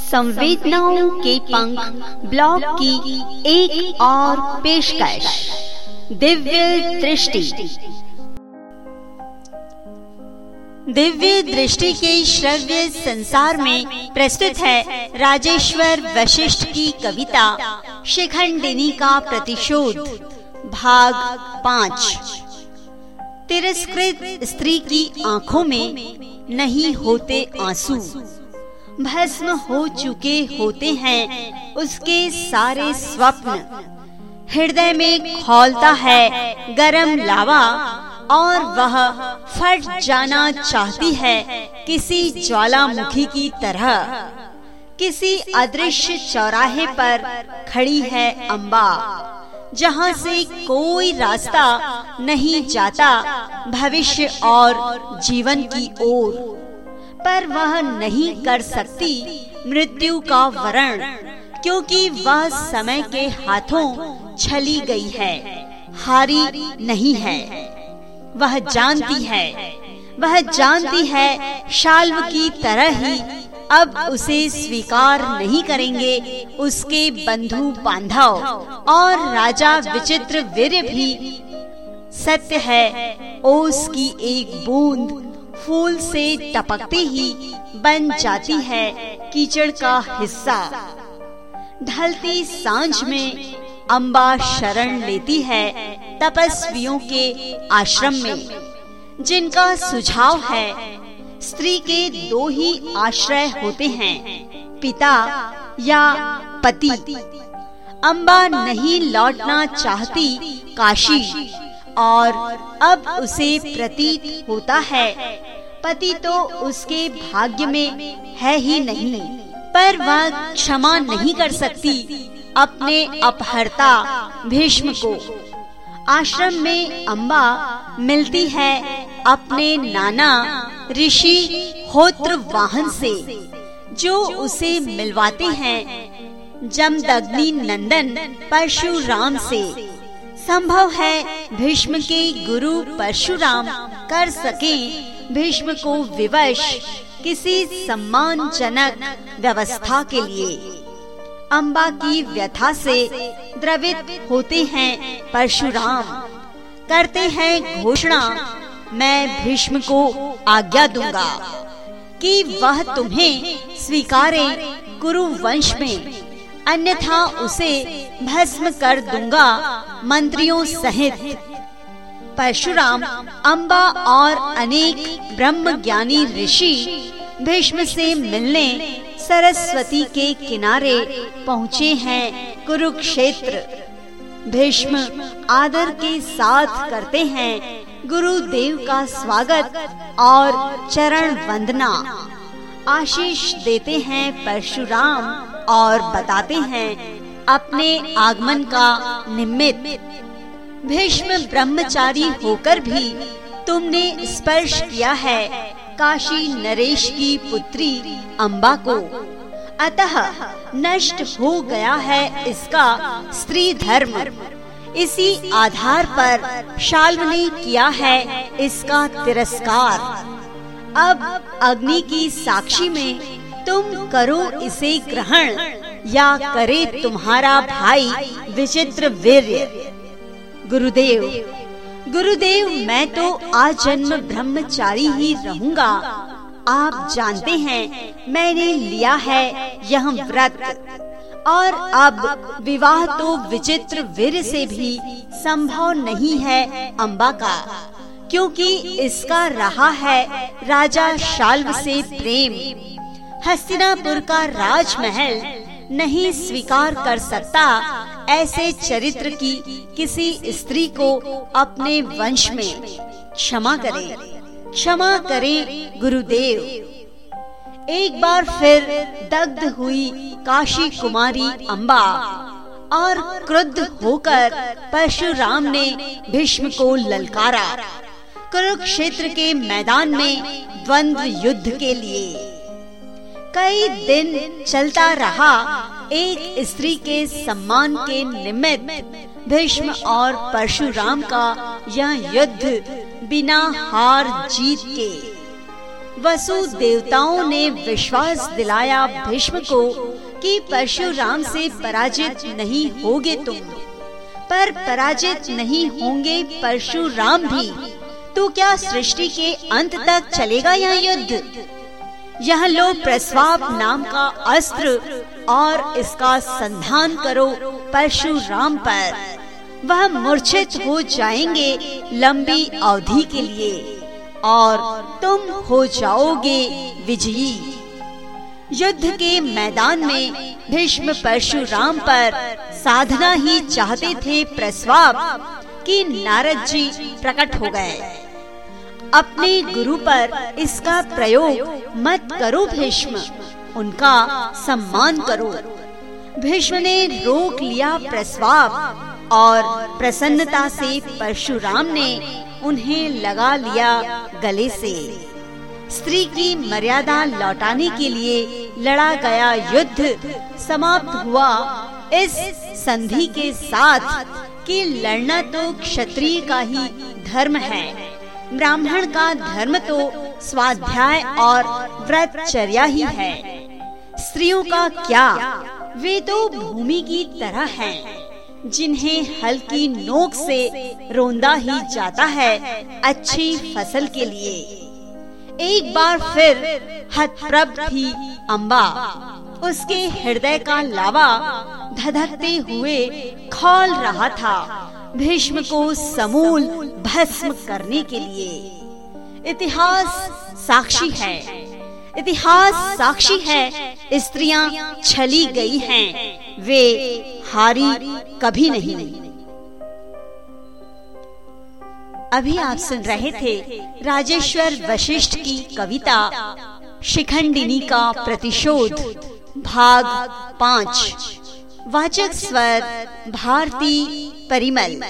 संवेदनाओं के पंख ब्लॉग की एक और पेशकश। दिव्य दृष्टि। दिव्य दृष्टि के श्रव्य संसार में प्रस्तुत है राजेश्वर वशिष्ठ की कविता, शिखंडिनी का प्रतिशोध, भाग पाँच। तिरस्कृत स्त्री की आँखों में नहीं होते आँसू। भस्म हो चुके होते हैं उसके सारे स्वप्न। हृदय में खोलता है गरम लावा और वह फट जाना चाहती है किसी ज्वालामुखी की तरह। किसी अदृश्य चौराहे पर खड़ी है अम्बा जहाँ से कोई रास्ता नहीं जाता भविष्य और जीवन की ओर। पर वह नहीं कर सकती मृत्यु का वरण, क्योंकि वह समय के हाथों छली गई है, हारी नहीं है। वह जानती है, वह जानती है शाल्व की तरह ही अब उसे स्वीकार नहीं करेंगे उसके बंधु बांधव, और राजा विचित्र वीर भी। सत्य है, ओस की एक बूंद फूल से टपकते ही बन जाती है कीचड़ का हिस्सा। ढलती साँझ में अम्बा शरण लेती है तपस्वियों के आश्रम में, जिनका सुझाव है, स्त्री के दो ही आश्रय होते हैं, पिता या पति। अम्बा नहीं लौटना चाहती काशी, और अब उसे प्रतीत होता है पति तो उसके भाग्य में है ही नहीं, पर वह क्षमा नहीं कर सकती, अपने अपहरता भीष्म को। आश्रम में अम्बा मिलती है अपने नाना ऋषि होत्र वाहन से, जो उसे मिलवाते हैं जमदग्नि नंदन परशुराम से। संभव है भीष्म के गुरु परशुराम कर सके भीष्म को विवश किसी सम्मानजनक व्यवस्था के लिए अम्बा की व्यथा से द्रवित होते हैं परशुराम। करते हैं घोषणा, मैं भीष्म को आज्ञा दूँगा कि वह तुम्हें स्वीकारे कुरु वंश में। अन्यथा उसे भस्म कर दूँगा मंत्रियों सहित। परशुराम अम्बा और अनेक ब्रह्म ज्ञानी ऋषि भीष्म से मिलने सरस्वती के किनारे पहुँचे हैं कुरुक्षेत्र। भीष्म आदर के साथ करते हैं गुरुदेव का स्वागत और चरण वंदना। आशीष देते हैं परशुराम और बताते हैं अपने आगमन का निमित्त। भीष्म ब्रह्मचारी होकर भी तुमने स्पर्श किया है काशी नरेश की पुत्री अम्बा को। अतः नष्ट हो गया है इसका स्त्री धर्म। इसी आधार पर शाल्व ने किया है इसका तिरस्कार। अब अग्नि की साक्षी में तुम करो इसे ग्रहण या करे तुम्हारा भाई विचित्र वीर्य। गुरुदेव। गुरुदेव, मैं तो आजन्म ब्रह्मचारी ही रहूँगा। आप जानते हैं, मैंने लिया है यह व्रत। और अब विवाह तो विचित्र वीर से भी संभव नहीं है अम्बा का, क्योंकि इसका रहा है राजा शाल्व से प्रेम। हस्तिनापुर का राजमहल नहीं स्वीकार कर सकता ऐसे चरित्र की किसी स्त्री को अपने वंश में क्षमा करें। क्षमा करें गुरुदेव। एक बार फिर दग्ध हुई काशी कुमारी अम्बा और क्रुद्ध होकर परशुराम ने भीष्म को ललकारा। कुरुक्षेत्र के मैदान में द्वंद्व युद्ध के लिए। कई दिन चलता रहा एक स्त्री के सम्मान के निमित्त भीष्म और परशुराम का यह युद्ध बिना हार जीत के। वसु देवताओं ने विश्वास दिलाया भीष्म को कि परशुराम से पराजित नहीं होगे तुम। पर पराजित नहीं होंगे परशुराम भी तो क्या सृष्टि के अंत तक चलेगा यह युद्ध? यह लो प्रस्वाप नाम का अस्त्र और इसका संधान करो परशुराम पर। वह मूर्छित हो जाएँगे लंबी अवधि के लिए और तुम हो जाओगे विजयी। युद्ध के मैदान में भीष्म परशुराम पर साधना ही चाहते थे प्रस्वाप कि नारद जी प्रकट हो गए। अपने गुरु पर इसका प्रयोग मत करो भीष्म। उनका सम्मान करो। भीष्म ने रोक लिया प्रस्वाप और प्रसन्नता से परशुराम ने उन्हें लगा लिया गले से। स्त्री की मर्यादा लौटाने के लिए लड़ा गया युद्ध समाप्त हुआ। इस संधि के साथ कि लड़ना तो क्षत्रिय का ही धर्म है। ब्राह्मण का धर्म तो स्वाध्याय और व्रतचर्या ही है। स्त्रियों का क्या? वे तो भूमि की तरह हैं, जिन्हें हल्की नोक से रोंदा ही जाता है अच्छी फ़सल के लिए। एक बार फिर हतप्रभ थी अम्बा उसके हृदय का लावा धधकते हुए खोल रहा था भीष्म को समूल भस्म करने के लिए। इतिहास साक्षी है। इतिहास साक्षी है स्त्रियाँ छली गई हैं, वे हारी कभी नहीं। अभी आप सुन रहे थे राजेश्वर वशिष्ठ की कविता, शिखंडिनी का प्रतिशोध, भाग पाँच, वाचक स्वर, भारती परिमल।